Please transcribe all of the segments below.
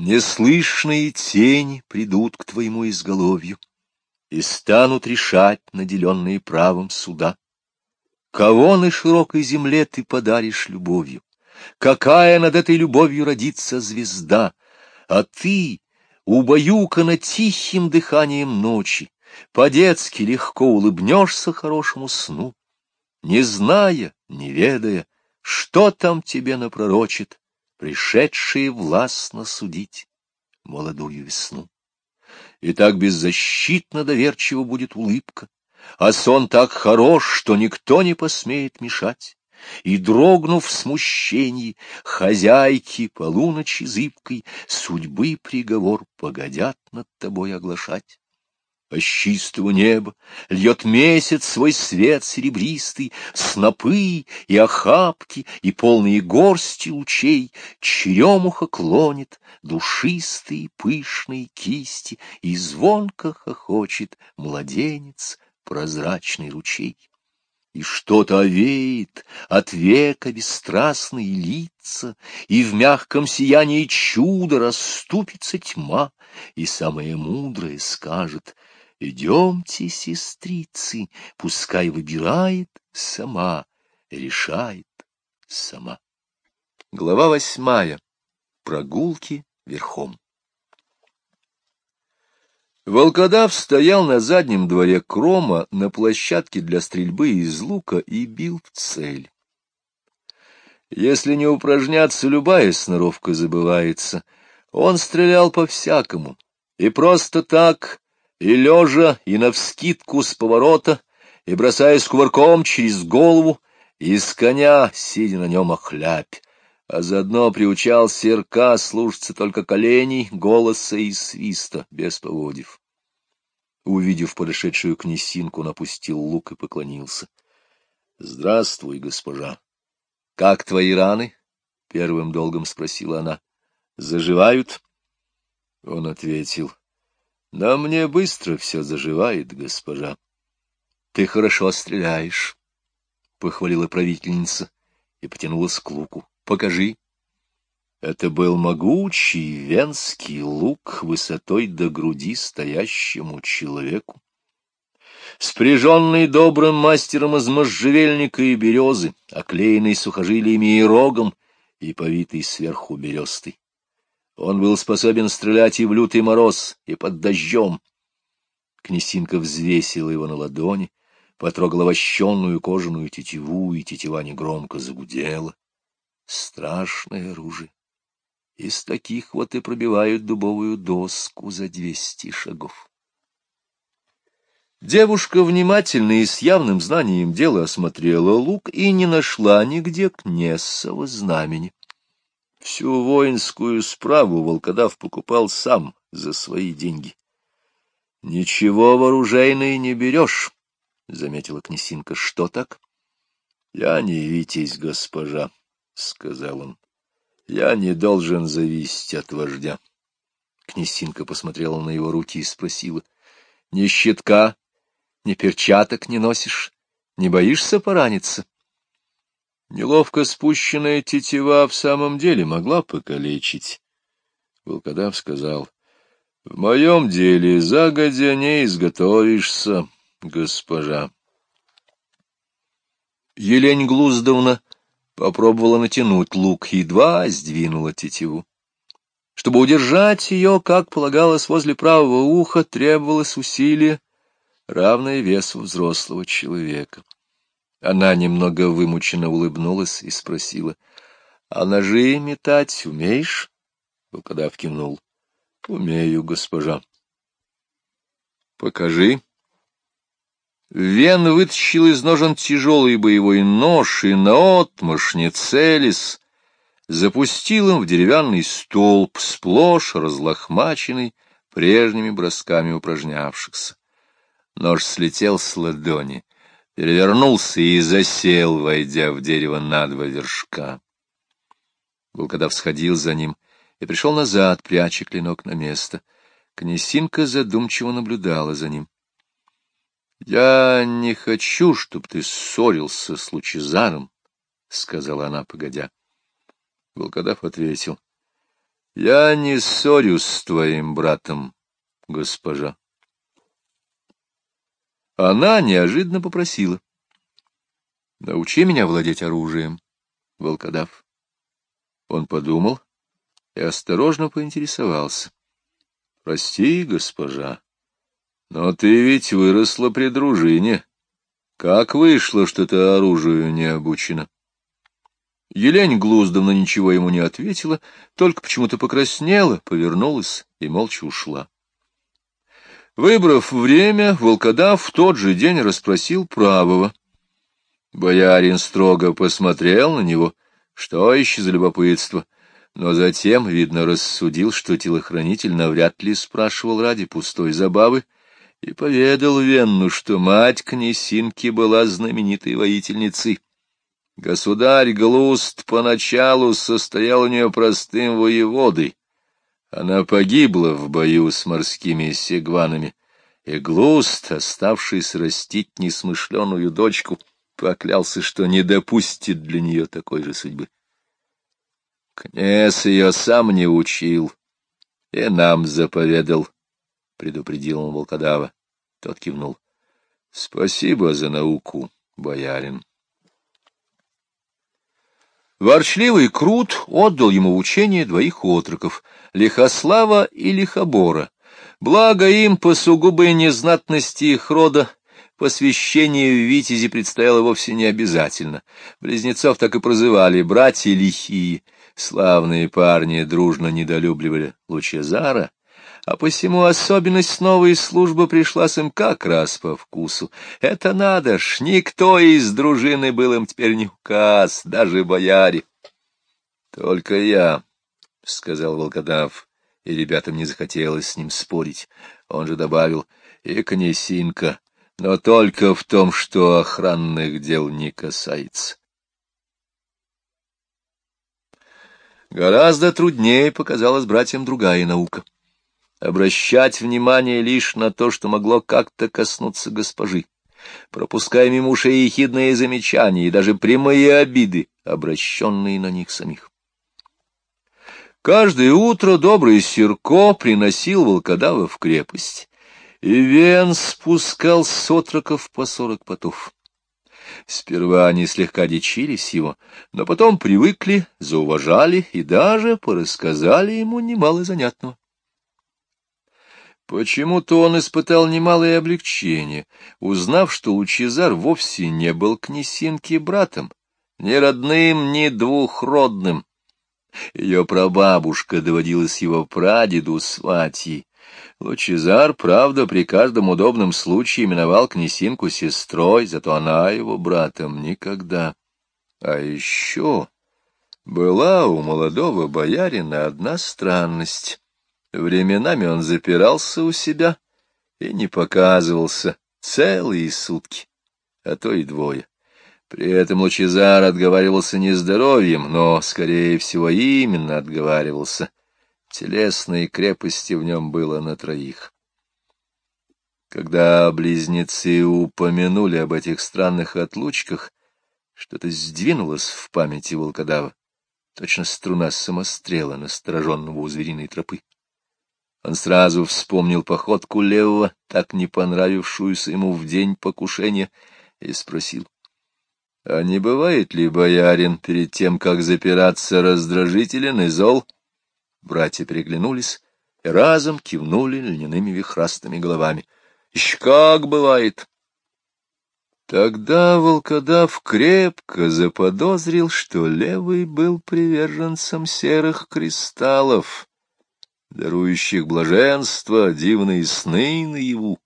Неслышные тени придут к твоему изголовью и станут решать наделенные правом суда. Кого на широкой земле ты подаришь любовью? Какая над этой любовью родится звезда? А ты, убаюкана тихим дыханием ночи, по-детски легко улыбнешься хорошему сну, не зная, не ведая, что там тебе напророчит, пришедшие властно судить молодую весну. И так беззащитно доверчиво будет улыбка, а сон так хорош, что никто не посмеет мешать. И, дрогнув в смущении, хозяйки полуночи зыбкой судьбы приговор погодят над тобой оглашать а с неба льет месяц свой свет серебристый, снопы и охапки, и полные горсти лучей, черемуха клонит душистые пышные кисти, и звонко хохочет младенец прозрачный ручей. И что-то овеет от века бесстрастные лица, И в мягком сиянии чуда расступится тьма, И самое мудрое скажет — Идемте, сестрицы, пускай выбирает сама, решает сама. Глава восьмая. Прогулки верхом. Волкодав стоял на заднем дворе Крома на площадке для стрельбы из лука и бил в цель. Если не упражняться, любая сноровка забывается. Он стрелял по-всякому, и просто так, и лежа, и навскидку с поворота, и бросаясь кувырком через голову, и с коня, сидя на нем охляпь, а заодно приучал серка слушаться только коленей, голоса и свиста, без поводив. Увидев подошедшую князинку, он опустил лук и поклонился. — Здравствуй, госпожа. — Как твои раны? — первым долгом спросила она. — Заживают? Он ответил. На мне быстро все заживает, госпожа. — Ты хорошо стреляешь, — похвалила правительница и потянулась к луку. — Покажи. Это был могучий венский лук высотой до груди стоящему человеку. Спряженный добрым мастером из можжевельника и березы, оклеенный сухожилиями и рогом и повитый сверху берестой. Он был способен стрелять и в лютый мороз, и под дождем. Князинка взвесила его на ладони, потрогала вощенную кожаную тетиву, и тетива негромко загудела. Страшное оружие. Из таких вот и пробивают дубовую доску за двести шагов. Девушка внимательно и с явным знанием дела осмотрела лук и не нашла нигде Кнессова знамени. Всю воинскую справу волкодав покупал сам за свои деньги. — Ничего вооружейной не берешь, — заметила князинка. — Что так? — Я не витязь, госпожа, — сказал он. — Я не должен зависеть от вождя. Князинка посмотрела на его руки и спросила. — Ни щитка, ни перчаток не носишь? Не боишься пораниться? — Неловко спущенная тетива в самом деле могла покалечить. Волкодав сказал, — В моем деле загодя не изготовишься, госпожа. Елень Глуздовна попробовала натянуть лук, едва сдвинула тетиву. Чтобы удержать ее, как полагалось, возле правого уха, требовалось усилие, равное весу взрослого человека. Она немного вымученно улыбнулась и спросила, — А ножи метать умеешь? Волкодав кивнул. — Умею, госпожа. — Покажи. Вен вытащил из ножен тяжелый боевой нож и наотмашь не целясь, запустил им в деревянный столб, сплошь разлохмаченный прежними бросками упражнявшихся. Нож слетел с ладони — перевернулся и засел, войдя в дерево на два вершка. Волкодав сходил за ним и пришел назад, пряча клинок на место. Князинка задумчиво наблюдала за ним. — Я не хочу, чтоб ты ссорился с Лучезаром, — сказала она, погодя. Волкодав ответил. — Я не ссорюсь с твоим братом, госпожа. Она неожиданно попросила. — Научи меня владеть оружием, волкодав. Он подумал и осторожно поинтересовался. — Прости, госпожа, но ты ведь выросла при дружине. Как вышло, что ты оружию не обучена? Елень Глуздовна ничего ему не ответила, только почему-то покраснела, повернулась и молча ушла. Выбрав время, волкодав в тот же день расспросил правого. Боярин строго посмотрел на него, что еще за любопытство, но затем, видно, рассудил, что телохранитель навряд ли спрашивал ради пустой забавы, и поведал Венну, что мать князинки была знаменитой воительницей. Государь Глуст поначалу состоял у нее простым воеводой. Она погибла в бою с морскими сегванами, и Глуст, оставшись растить несмышленую дочку, поклялся, что не допустит для нее такой же судьбы. Князь ее сам не учил и нам заповедал, — предупредил он волкодава. Тот кивнул. — Спасибо за науку, боярин. Ворчливый Крут отдал ему учение двоих отроков — Лихослава и Лихобора. Благо им по сугубой незнатности их рода посвящение в Витязи предстояло вовсе не обязательно. Близнецов так и прозывали «братья лихие». Славные парни дружно недолюбливали Лучезара, а посему особенность новой службы пришлась им как раз по вкусу. Это надо ж, никто из дружины был им теперь не указ, даже бояре. — Только я, — сказал волкодав, и ребятам не захотелось с ним спорить. Он же добавил, — и князинка, но только в том, что охранных дел не касается. Гораздо труднее показалась братьям другая наука — обращать внимание лишь на то, что могло как-то коснуться госпожи, пропуская мимо ушей ехидные замечания и даже прямые обиды, обращенные на них самих. Каждое утро добрый Серко приносил волкодава в крепость, и Вен спускал с отроков по сорок потов. Сперва они слегка дичились его, но потом привыкли, зауважали и даже порассказали ему немало занятного. Почему-то он испытал немалое облегчение, узнав, что Лучезар вовсе не был князинке братом, ни родным, ни двухродным. Ее прабабушка доводилась его прадеду сватьей. Лучезар, правда, при каждом удобном случае именовал князинку сестрой, зато она его братом никогда. А еще была у молодого боярина одна странность. Временами он запирался у себя и не показывался целые сутки, а то и двое. При этом Лучезар отговаривался не здоровьем, но, скорее всего, именно отговаривался. Телесной крепости в нем было на троих. Когда близнецы упомянули об этих странных отлучках, что-то сдвинулось в памяти волкодава, точно струна самострела, настороженного у звериной тропы. Он сразу вспомнил походку левого, так не понравившуюся ему в день покушения, и спросил. — А не бывает ли, боярин, перед тем, как запираться, раздражителен и зол? Братья переглянулись и разом кивнули льняными вихрастыми головами. — Еще как бывает! Тогда волкодав крепко заподозрил, что левый был приверженцем серых кристаллов дарующих блаженство, дивные сны наяву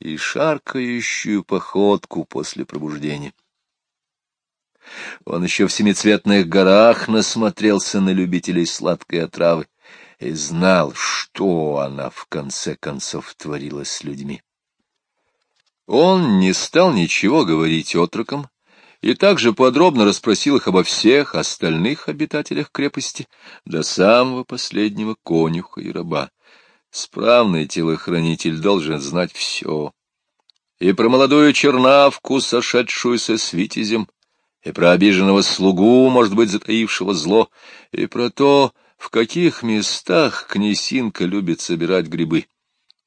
и шаркающую походку после пробуждения. Он еще в семицветных горах насмотрелся на любителей сладкой отравы и знал, что она в конце концов творила с людьми. Он не стал ничего говорить отрокам, и также подробно расспросил их обо всех остальных обитателях крепости, до самого последнего конюха и раба. Справный телохранитель должен знать все. И про молодую чернавку, сошедшуюся с витязем, и про обиженного слугу, может быть, затаившего зло, и про то, в каких местах князинка любит собирать грибы,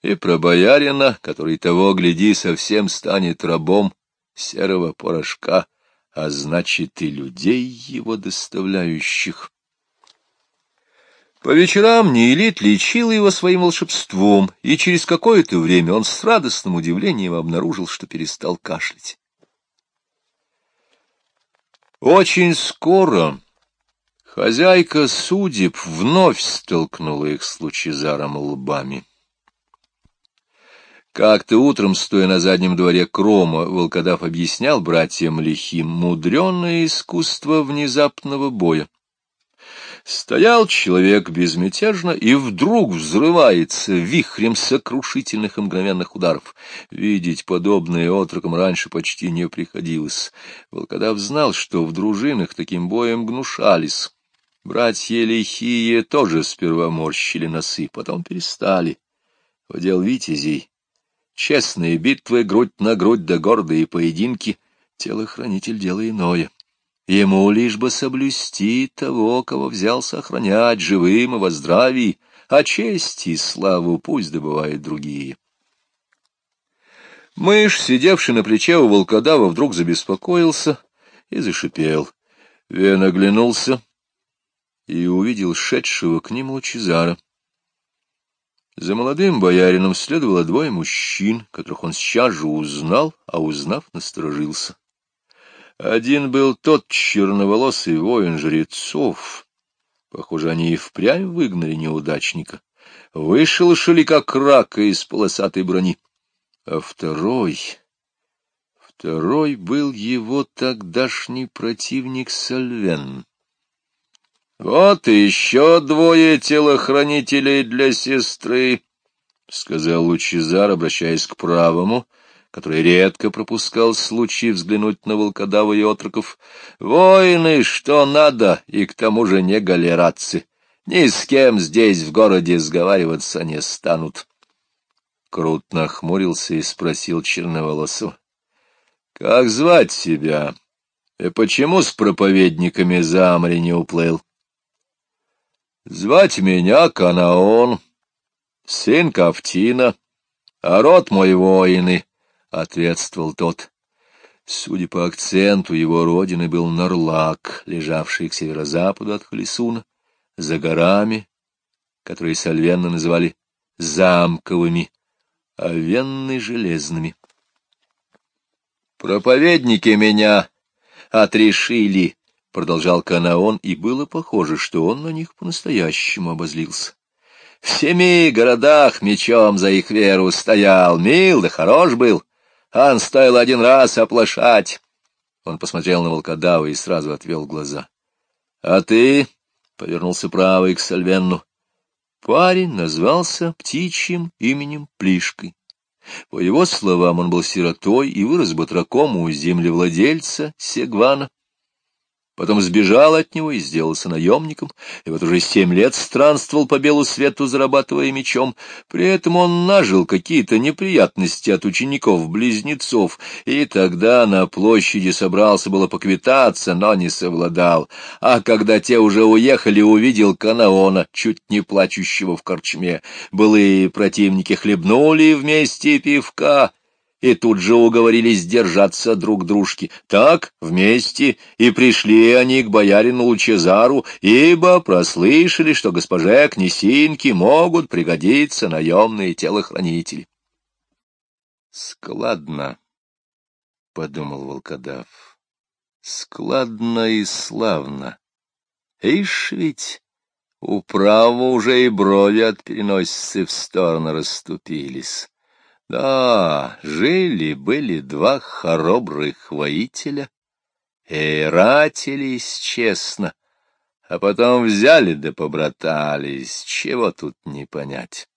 и про боярина, который того, гляди, совсем станет рабом серого порошка, а значит и людей его доставляющих. По вечерам Неэлит лечил его своим волшебством, и через какое-то время он с радостным удивлением обнаружил, что перестал кашлять. Очень скоро хозяйка судеб вновь столкнула их с Лучезаром лбами. Как-то утром, стоя на заднем дворе Крома, волкодав объяснял братьям лихим мудреное искусство внезапного боя. Стоял человек безмятежно и вдруг взрывается вихрем сокрушительных и мгновенных ударов. Видеть подобное отрокам раньше почти не приходилось. Волкодав знал, что в дружинах таким боем гнушались. Братья лихие тоже сперва морщили носы, потом перестали. Удел витязей Честные битвы, грудь на грудь да гордые поединки, телохранитель — дело иное. Ему лишь бы соблюсти того, кого взялся охранять живым и во здравии, а честь и славу пусть добывают другие. Мышь, сидевший на плече у волкодава, вдруг забеспокоился и зашипел. Вен оглянулся и увидел шедшего к ним Лучезара. За молодым боярином следовало двое мужчин, которых он сейчас же узнал, а узнав, насторожился. Один был тот черноволосый воин жрецов. Похоже, они и впрямь выгнали неудачника. Вышел шили как рака из полосатой брони. А второй... Второй был его тогдашний противник Сальвен. Вот еще двое телохранителей для сестры, — сказал Лучезар, обращаясь к правому, который редко пропускал случай взглянуть на волкодава и отроков. — Воины, что надо, и к тому же не галератцы. Ни с кем здесь в городе сговариваться не станут. Крут нахмурился и спросил черноволосу. — Как звать себя? И почему с проповедниками за море не уплыл? — Звать меня Канаон, сын Кафтина, а род мой воины, — ответствовал тот. Судя по акценту, его родины был Нарлак, лежавший к северо-западу от Халисуна, за горами, которые сальвенно называли замковыми, а венны — железными. Проповедники меня отрешили, продолжал Канаон, и было похоже, что он на них по-настоящему обозлился. В семи городах мечом за их веру стоял, мил да хорош был, ан стоил один раз оплошать. Он посмотрел на волкодава и сразу отвел глаза. — А ты? — повернулся правый к Сальвенну. Парень назвался птичьим именем Плишкой. По его словам, он был сиротой и вырос батраком у землевладельца Сегвана потом сбежал от него и сделался наемником, и вот уже семь лет странствовал по белу свету, зарабатывая мечом. При этом он нажил какие-то неприятности от учеников-близнецов, и тогда на площади собрался было поквитаться, но не совладал. А когда те уже уехали, увидел Канаона, чуть не плачущего в корчме. Былые противники хлебнули вместе пивка, и тут же уговорились держаться друг дружки. Так, вместе, и пришли они к боярину Лучезару, ибо прослышали, что госпоже Князинке могут пригодиться наемные телохранители. — Складно, — подумал волкодав, — складно и славно. Ишь ведь, управо уже и брови от переносицы в сторону расступились. Да, жили-были два хоробрых воителя, и ратились честно, а потом взяли да побратались, чего тут не понять.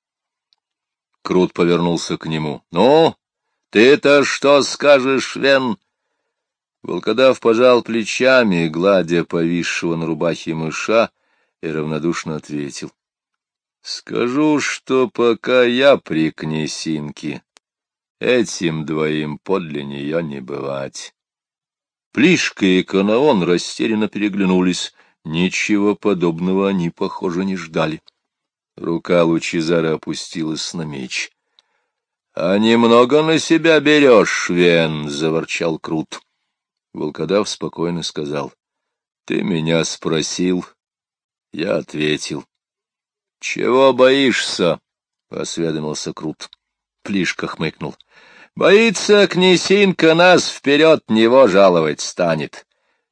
Крут повернулся к нему. — Ну, ты-то что скажешь, Вен? Волкодав пожал плечами, гладя повисшего на рубахе мыша, и равнодушно ответил. Скажу, что пока я при князинке, этим двоим подле нее не бывать. Плишка и Канаон растерянно переглянулись, Ничего подобного они, похоже, не ждали. Рука Лучезара опустилась на меч. — А немного на себя берешь, Вен, — заворчал Крут. Волкодав спокойно сказал. — Ты меня спросил. Я ответил. — Чего боишься? — осведомился Крут. Плишка хмыкнул. — Боится князинка нас вперед него жаловать станет.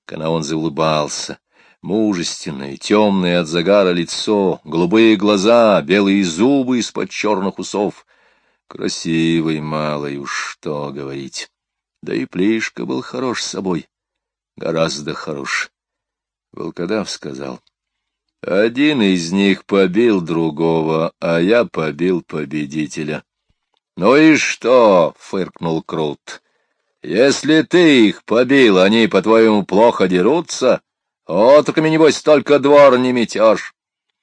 Канаон заулыбался. Мужественное, темное от загара лицо, голубые глаза, белые зубы из-под черных усов. Красивый малый, уж что говорить. Да и Плишка был хорош собой, гораздо хорош. Волкодав сказал, — Один из них побил другого, а я побил победителя. — Ну и что? — фыркнул Крут. — Если ты их побил, они, по-твоему, плохо дерутся? — Отроками, небось, только двор не метешь.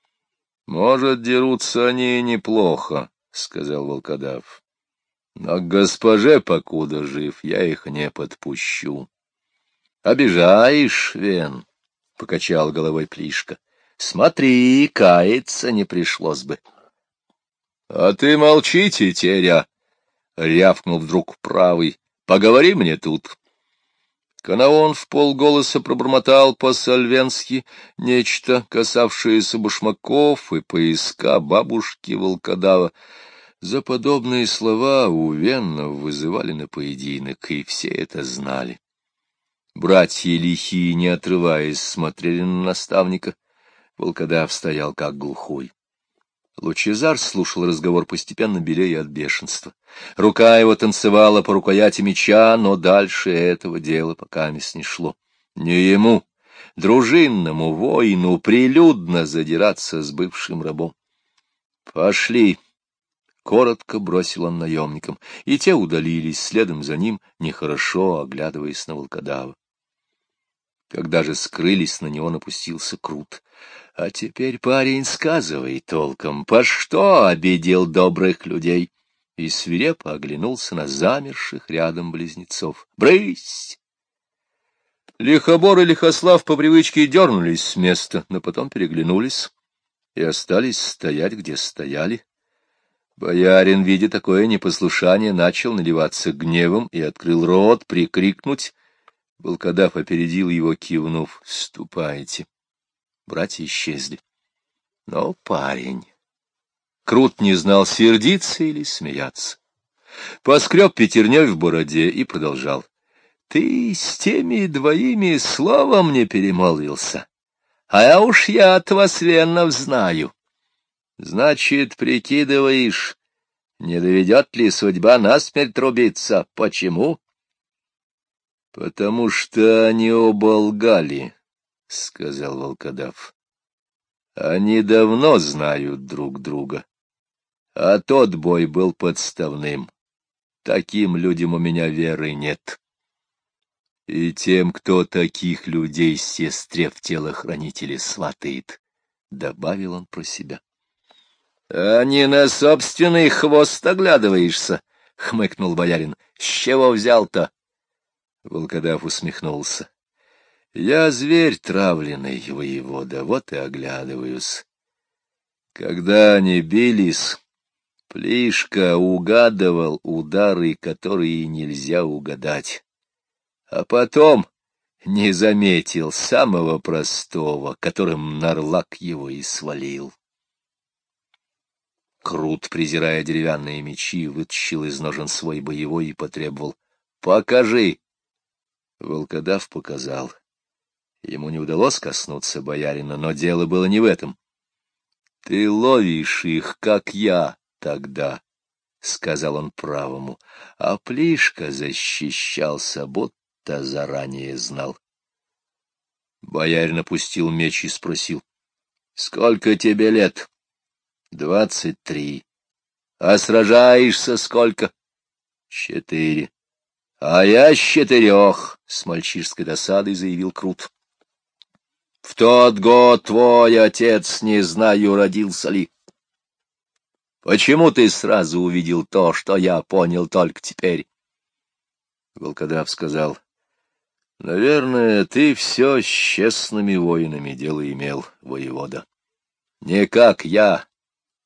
— Может, дерутся они неплохо, — сказал волкодав. — Но к госпоже, покуда жив, я их не подпущу. — Обижаешь, Вен, — покачал головой Плишка. — Смотри, каяться не пришлось бы. — А ты молчи, тетеря, — рявкнул вдруг правый. — Поговори мне тут. Канаон в полголоса пробормотал по-сальвенски нечто, касавшееся башмаков и поиска бабушки волкодава. За подобные слова у Веннов вызывали на поединок, и все это знали. Братья лихие, не отрываясь, смотрели на наставника. Волкодав стоял как глухой. Лучезар слушал разговор постепенно белее от бешенства. Рука его танцевала по рукояти меча, но дальше этого дела пока не шло. Не ему, дружинному воину, прилюдно задираться с бывшим рабом. «Пошли!» — коротко бросил он наемникам, и те удалились следом за ним, нехорошо оглядываясь на волкодава. Когда же скрылись, на него напустился Крут. — А теперь, парень, сказывай толком, по что обидел добрых людей? И свирепо оглянулся на замерших рядом близнецов. — Брысь! Лихобор и Лихослав по привычке дернулись с места, но потом переглянулись и остались стоять, где стояли. Боярин, видя такое непослушание, начал наливаться гневом и открыл рот прикрикнуть, Волкодав опередил его, кивнув. — Ступайте. Братья исчезли. Но парень... Крут не знал, сердиться или смеяться. Поскреб пятерней в бороде и продолжал. — Ты с теми двоими словом не перемолвился, а я уж я от вас венов знаю. Значит, прикидываешь, не доведет ли судьба насмерть рубиться? Почему? — Потому что они оба лгали, — сказал волкодав. — Они давно знают друг друга. А тот бой был подставным. Таким людям у меня веры нет. И тем, кто таких людей сестре в телохранителе сватает, — добавил он про себя. — А не на собственный хвост оглядываешься, — хмыкнул боярин. — С чего взял-то? Волкодав усмехнулся. — Я зверь травленный, воевода, вот и оглядываюсь. Когда они бились, Плишка угадывал удары, которые нельзя угадать. А потом не заметил самого простого, которым Нарлак его и свалил. Крут, презирая деревянные мечи, вытащил из ножен свой боевой и потребовал. — Покажи! Волкодав показал. Ему не удалось коснуться боярина, но дело было не в этом. — Ты ловишь их, как я тогда, — сказал он правому, а Плишка защищался, будто заранее знал. Боярин опустил меч и спросил. — Сколько тебе лет? — Двадцать три. — А сражаешься сколько? — Четыре. — А я с четырех, — с мальчишской досадой заявил Крут. — В тот год твой отец, не знаю, родился ли. Почему ты сразу увидел то, что я понял только теперь? Волкодав сказал, — Наверное, ты все с честными воинами дело имел, воевода. Не как я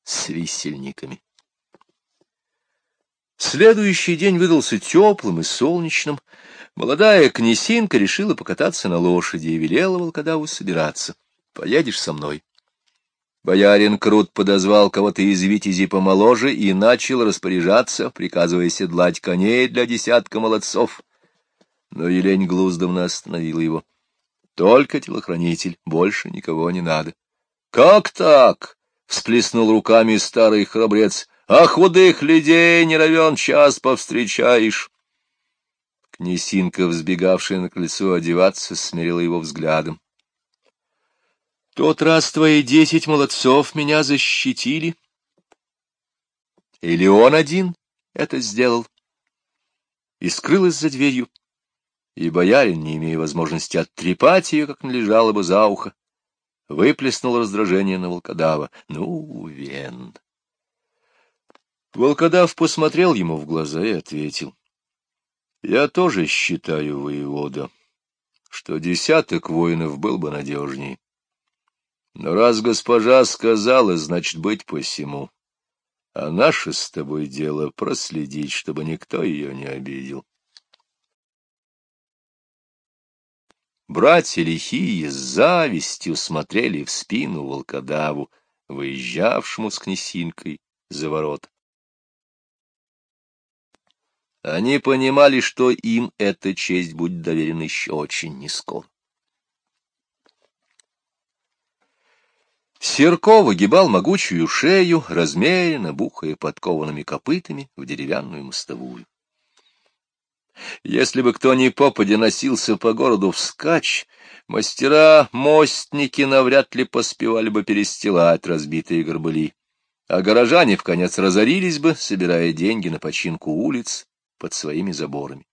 с висельниками. Следующий день выдался теплым и солнечным. Молодая князинка решила покататься на лошади и велела волкодаву собираться. «Поедешь со мной?» Боярин Крут подозвал кого-то из витязей помоложе и начал распоряжаться, приказывая седлать коней для десятка молодцов. Но Елень Глуздовна остановила его. Только телохранитель, больше никого не надо. — Как так? — всплеснул руками старый храбрец. — А худых людей не равен час повстречаешь. Князинка, взбегавшая на колесо одеваться, смирила его взглядом. Тот раз твои десять молодцов меня защитили. Или он один это сделал? И скрылась за дверью. И боярин, не имея возможности оттрепать ее, как належало бы за ухо, выплеснул раздражение на волкодава. Ну, Вен! Волкодав посмотрел ему в глаза и ответил. — Я тоже считаю, воевода, что десяток воинов был бы надежней. Но раз госпожа сказала, значит, быть посему. А наше с тобой дело проследить, чтобы никто ее не обидел. Братья лихие с завистью смотрели в спину волкодаву, выезжавшему с князинкой за ворот. Они понимали, что им эта честь будет доверена еще очень нескоро. Серко выгибал могучую шею, размеренно бухая подкованными копытами в деревянную мостовую. Если бы кто ни попадя носился по городу вскачь, мастера-мостники навряд ли поспевали бы перестилать разбитые горбыли, а горожане в конец разорились бы, собирая деньги на починку улиц под своими заборами.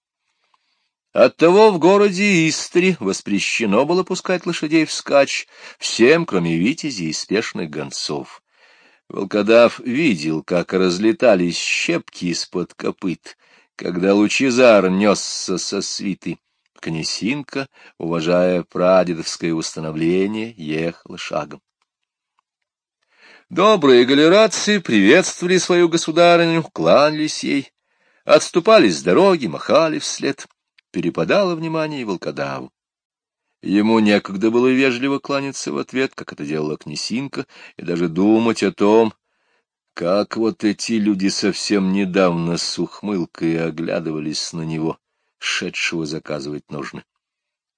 Оттого в городе Истри воспрещено было пускать лошадей вскачь всем, кроме витязей и спешных гонцов. Волкодав видел, как разлетались щепки из-под копыт, когда Лучезар несся со свиты. Князинка, уважая прадедовское установление, ехала шагом. Добрые галерации приветствовали свою государыню, кланялись ей, отступали с дороги, махали вслед перепадало внимание и волкодаву. Ему некогда было вежливо кланяться в ответ, как это делала князинка, и даже думать о том, как вот эти люди совсем недавно с ухмылкой оглядывались на него, шедшего заказывать нужно.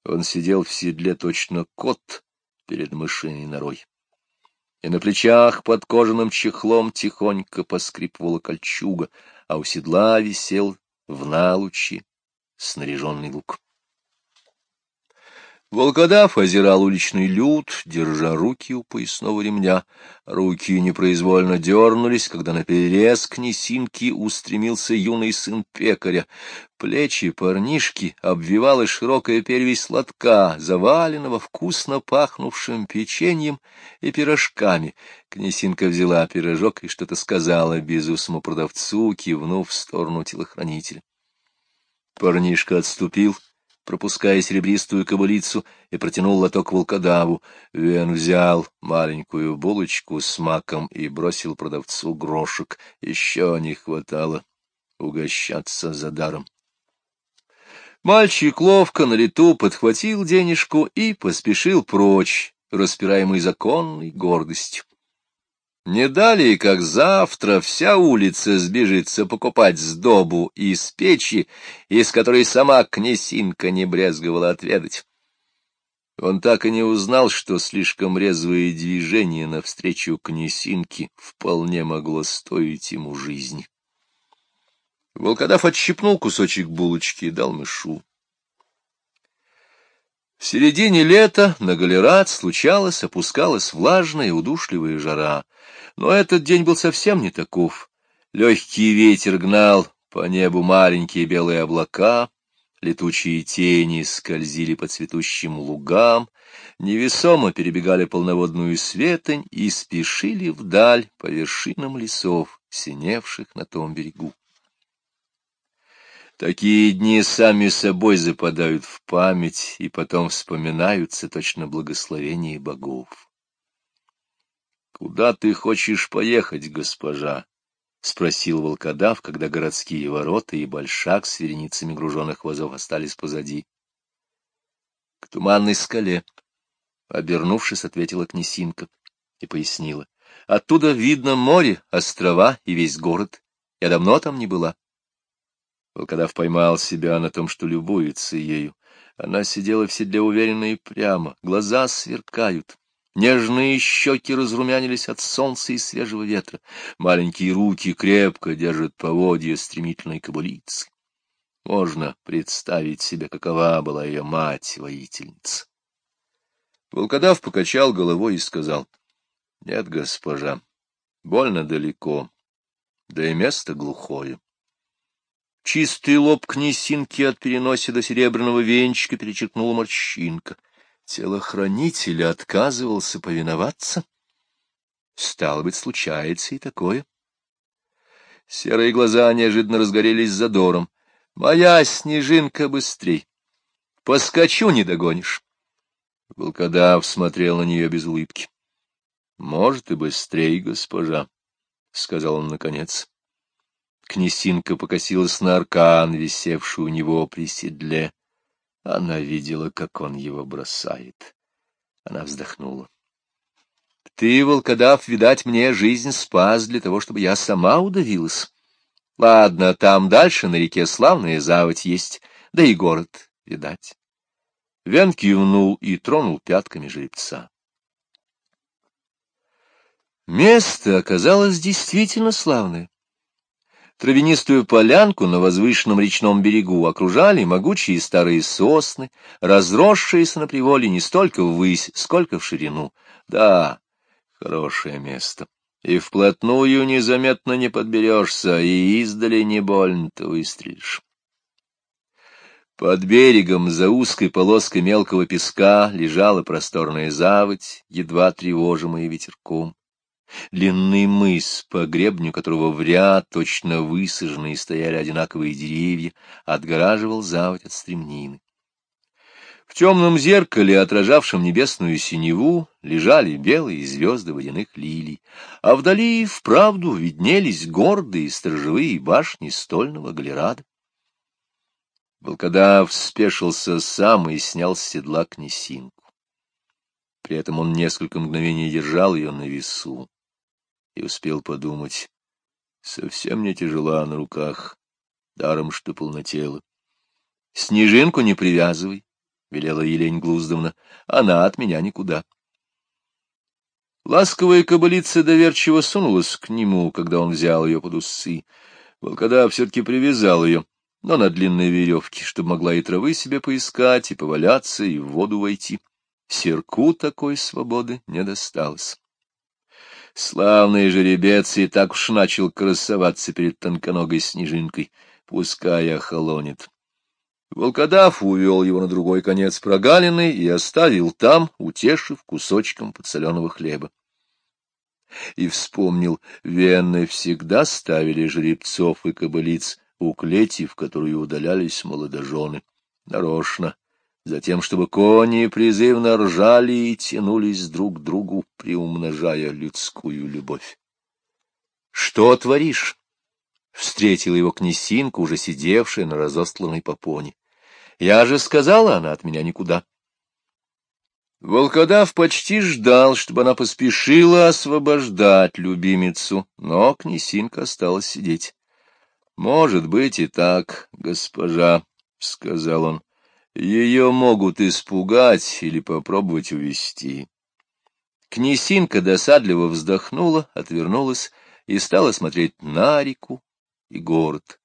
Он сидел в седле точно кот перед мышиной норой. И на плечах под кожаным чехлом тихонько поскрипывала кольчуга, а у седла висел в налучи снаряженный лук. Волкодав озирал уличный люд, держа руки у поясного ремня. Руки непроизвольно дернулись, когда на перерез к несинке устремился юный сын пекаря. Плечи парнишки обвивала широкая перевесь лотка, заваленного вкусно пахнувшим печеньем и пирожками. Князинка взяла пирожок и что-то сказала безусому продавцу, кивнув в сторону телохранителя. Парнишка отступил, пропуская серебристую кобылицу, и протянул лоток волкодаву. Вен взял маленькую булочку с маком и бросил продавцу грошек. Еще не хватало угощаться за даром. Мальчик ловко на лету подхватил денежку и поспешил прочь, распираемый законной гордостью. Не далее, как завтра, вся улица сбежится покупать сдобу из печи, из которой сама князинка не брезговала отведать. Он так и не узнал, что слишком резвое движение навстречу князинке вполне могло стоить ему жизни. Волкодав отщипнул кусочек булочки и дал мышу. В середине лета на Галерат случалось, опускалась влажная удушливая жара. Но этот день был совсем не таков. Легкий ветер гнал по небу маленькие белые облака, летучие тени скользили по цветущим лугам, невесомо перебегали полноводную светонь и спешили вдаль по вершинам лесов, синевших на том берегу. Такие дни сами собой западают в память и потом вспоминаются точно благословение богов. — Куда ты хочешь поехать, госпожа? — спросил волкодав, когда городские ворота и большак с вереницами груженных вазов остались позади. — К туманной скале, — обернувшись, ответила князинка и пояснила. — Оттуда видно море, острова и весь город. Я давно там не была. Волкодав поймал себя на том, что любуется ею. Она сидела в седле уверенно и прямо, глаза сверкают. Нежные щеки разрумянились от солнца и свежего ветра. Маленькие руки крепко держат поводья стремительной кобылицы. Можно представить себе, какова была ее мать-воительница. Волкодав покачал головой и сказал, — Нет, госпожа, больно далеко, да и место глухое. Чистый лоб князинки от переноси до серебряного венчика перечеркнула морщинка. Телохранитель отказывался повиноваться. Стало быть, случается и такое. Серые глаза неожиданно разгорелись задором. «Моя снежинка быстрей! Поскочу, не догонишь!» Волкодав смотрел на нее без улыбки. «Может, и быстрей, госпожа», — сказал он наконец. Князинка покосилась на аркан, висевший у него при седле. Она видела, как он его бросает. Она вздохнула. — Ты, волкодав, видать, мне жизнь спас для того, чтобы я сама удавилась. Ладно, там дальше на реке славная заводь есть, да и город, видать. Вен кивнул и тронул пятками жеребца. Место оказалось действительно славное. Травянистую полянку на возвышенном речном берегу окружали могучие старые сосны, разросшиеся на приволе не столько ввысь, сколько в ширину. Да, хорошее место. И вплотную незаметно не подберешься, и издали не больно-то выстрелишь. Под берегом, за узкой полоской мелкого песка, лежала просторная заводь, едва тревожимая ветерком. Длинный мыс, по гребню которого в ряд точно высаженные стояли одинаковые деревья, отгораживал заводь от стремнины. В темном зеркале, отражавшем небесную синеву, лежали белые звезды водяных лилий, а вдали вправду виднелись гордые сторожевые башни стольного галерада. Волкодав спешился сам и снял с седла князинку. При этом он несколько мгновений держал ее на весу и успел подумать, совсем не тяжела на руках, даром что полнотела. — Снежинку не привязывай, — велела Елень Глуздовна, — она от меня никуда. Ласковая кобылица доверчиво сунулась к нему, когда он взял ее под усы. Волкодав все-таки привязал ее, но на длинной веревке, чтобы могла и травы себе поискать, и поваляться, и в воду войти. Серку такой свободы не досталось. Славный жеребец и так уж начал красоваться перед тонконогой снежинкой, пускай охолонет. Волкодав увел его на другой конец прогалины и оставил там, утешив кусочком подсоленого хлеба. И вспомнил, вены всегда ставили жеребцов и кобылиц у клети, в которую удалялись молодожены. Нарочно, затем, чтобы кони призывно ржали и тянулись друг к другу, приумножая людскую любовь. — Что творишь? — встретила его князинка, уже сидевшая на разостланной попоне. — Я же сказала, она от меня никуда. Волкодав почти ждал, чтобы она поспешила освобождать любимицу, но князинка осталась сидеть. — Может быть и так, госпожа, — сказал он. Ее могут испугать или попробовать увести. Князинка досадливо вздохнула, отвернулась и стала смотреть на реку и город.